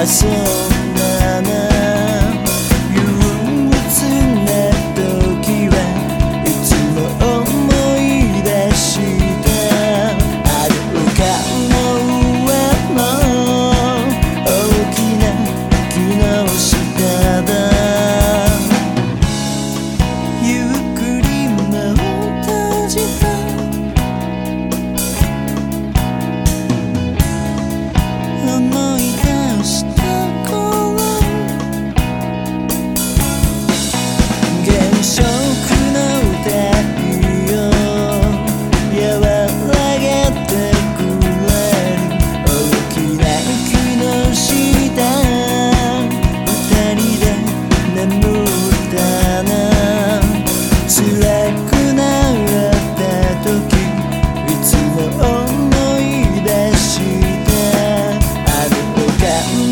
assume that.